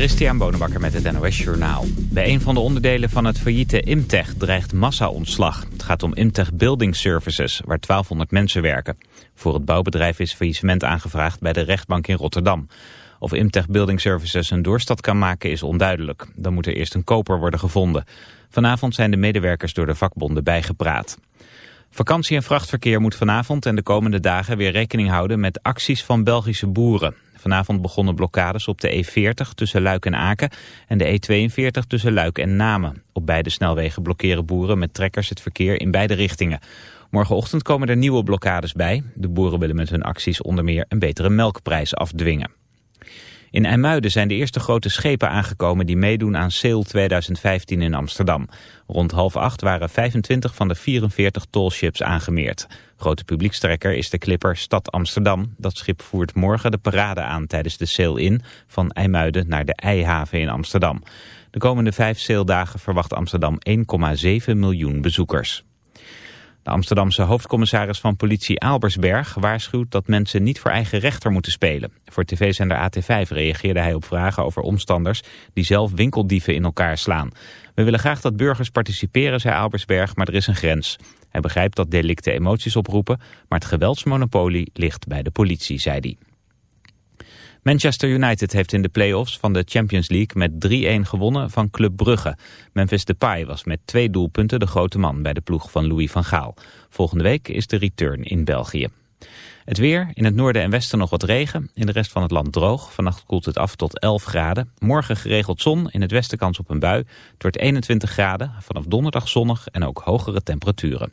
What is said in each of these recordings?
Christian Bonenbakker met het NOS Journaal. Bij een van de onderdelen van het failliete Imtech dreigt massa-ontslag. Het gaat om Imtech Building Services, waar 1200 mensen werken. Voor het bouwbedrijf is faillissement aangevraagd bij de rechtbank in Rotterdam. Of Imtech Building Services een doorstad kan maken is onduidelijk. Dan moet er eerst een koper worden gevonden. Vanavond zijn de medewerkers door de vakbonden bijgepraat. Vakantie- en vrachtverkeer moet vanavond en de komende dagen weer rekening houden met acties van Belgische boeren. Vanavond begonnen blokkades op de E40 tussen Luik en Aken en de E42 tussen Luik en Namen. Op beide snelwegen blokkeren boeren met trekkers het verkeer in beide richtingen. Morgenochtend komen er nieuwe blokkades bij. De boeren willen met hun acties onder meer een betere melkprijs afdwingen. In IJmuiden zijn de eerste grote schepen aangekomen die meedoen aan Sail 2015 in Amsterdam. Rond half acht waren 25 van de 44 tolships aangemeerd. Grote publiekstrekker is de clipper Stad Amsterdam. Dat schip voert morgen de parade aan tijdens de Sail-in van IJmuiden naar de IJhaven in Amsterdam. De komende vijf saildagen verwacht Amsterdam 1,7 miljoen bezoekers. De Amsterdamse hoofdcommissaris van politie Aalbersberg waarschuwt dat mensen niet voor eigen rechter moeten spelen. Voor tv-zender AT5 reageerde hij op vragen over omstanders die zelf winkeldieven in elkaar slaan. We willen graag dat burgers participeren, zei Aalbersberg, maar er is een grens. Hij begrijpt dat delicten emoties oproepen, maar het geweldsmonopolie ligt bij de politie, zei hij. Manchester United heeft in de play-offs van de Champions League met 3-1 gewonnen van Club Brugge. Memphis Depay was met twee doelpunten de grote man bij de ploeg van Louis van Gaal. Volgende week is de return in België. Het weer, in het noorden en westen nog wat regen, in de rest van het land droog. Vannacht koelt het af tot 11 graden. Morgen geregeld zon, in het westen kans op een bui. Het wordt 21 graden, vanaf donderdag zonnig en ook hogere temperaturen.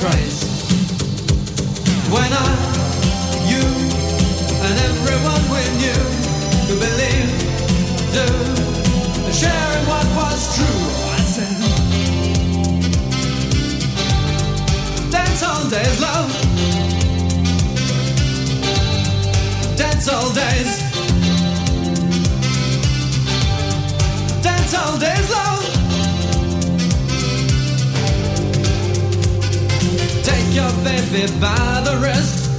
Craze when I, you, and everyone we knew do sharing what was true. I said, dance hall days, love. Dance hall days. Dance hall days, love. Your baby by the wrist.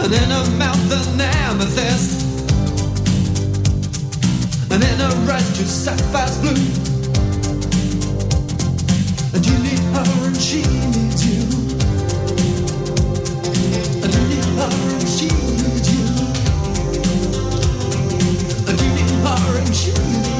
And in her mouth an amethyst and in a red to sapphire's blue. And you need her and she needs you. And you need her and she needs you. And you need her and she needs you.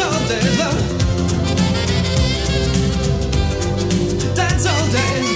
all day love. Dance all day.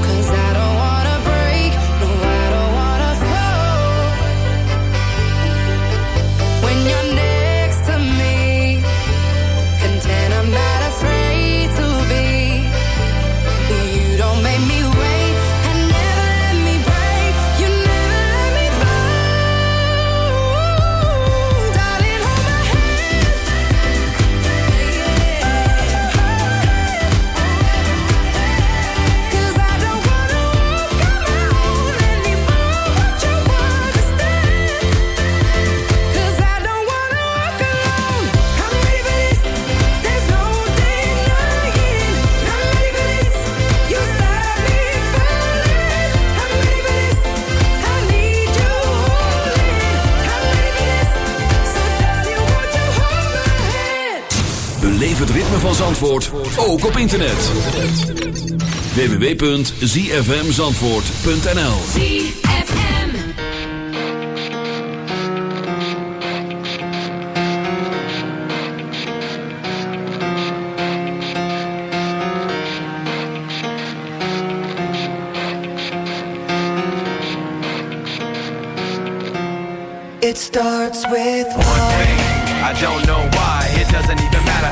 het ritme van Zandvoort ook op internet. www.zfmzandvoort.nl ZFM. It starts with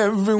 everyone.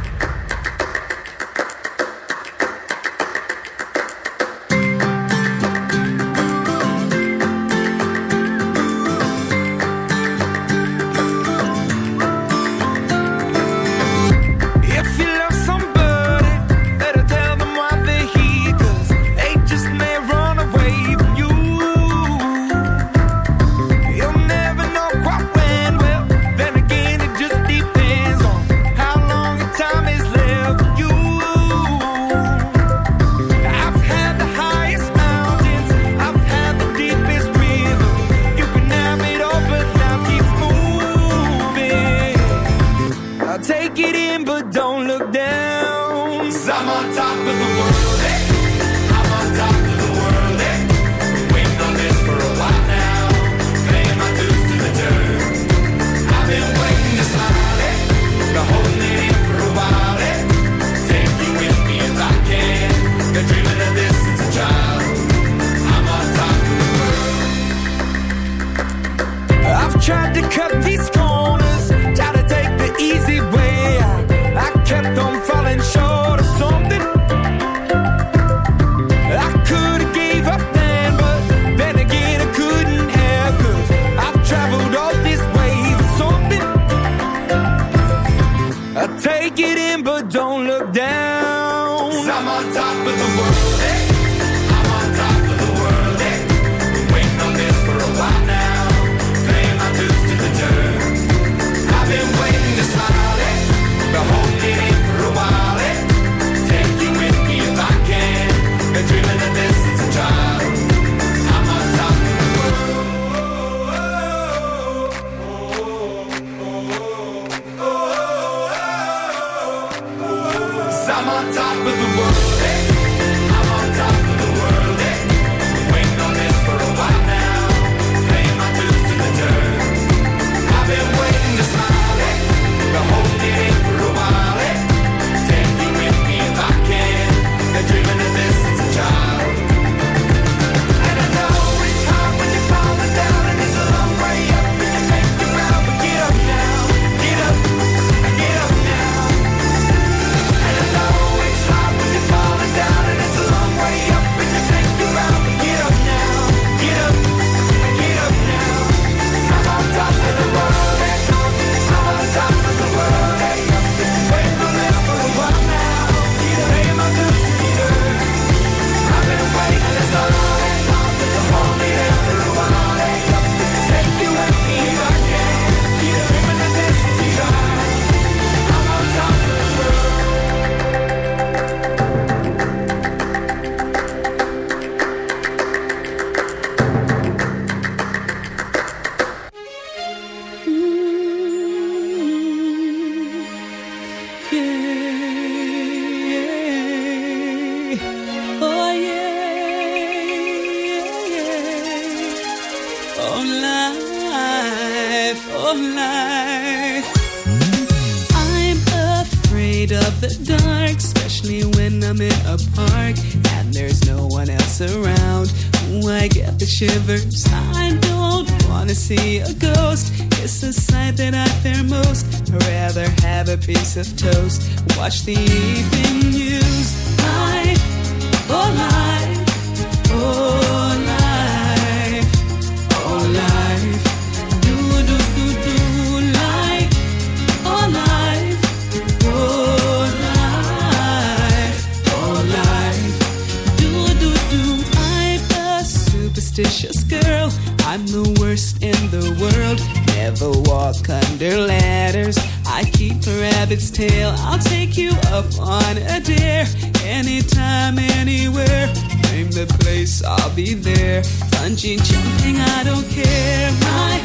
under letters, I keep a rabbit's tail. I'll take you up on a dare. Anytime, anywhere. Name the place, I'll be there. Punching, jumping, I don't care. My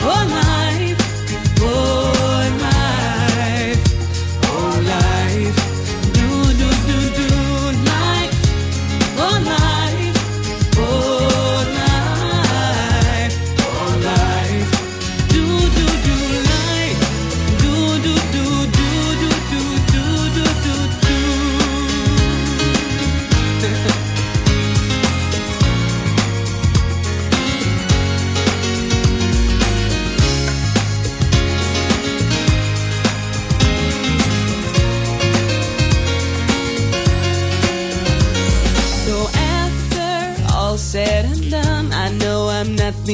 whole life. oh. oh.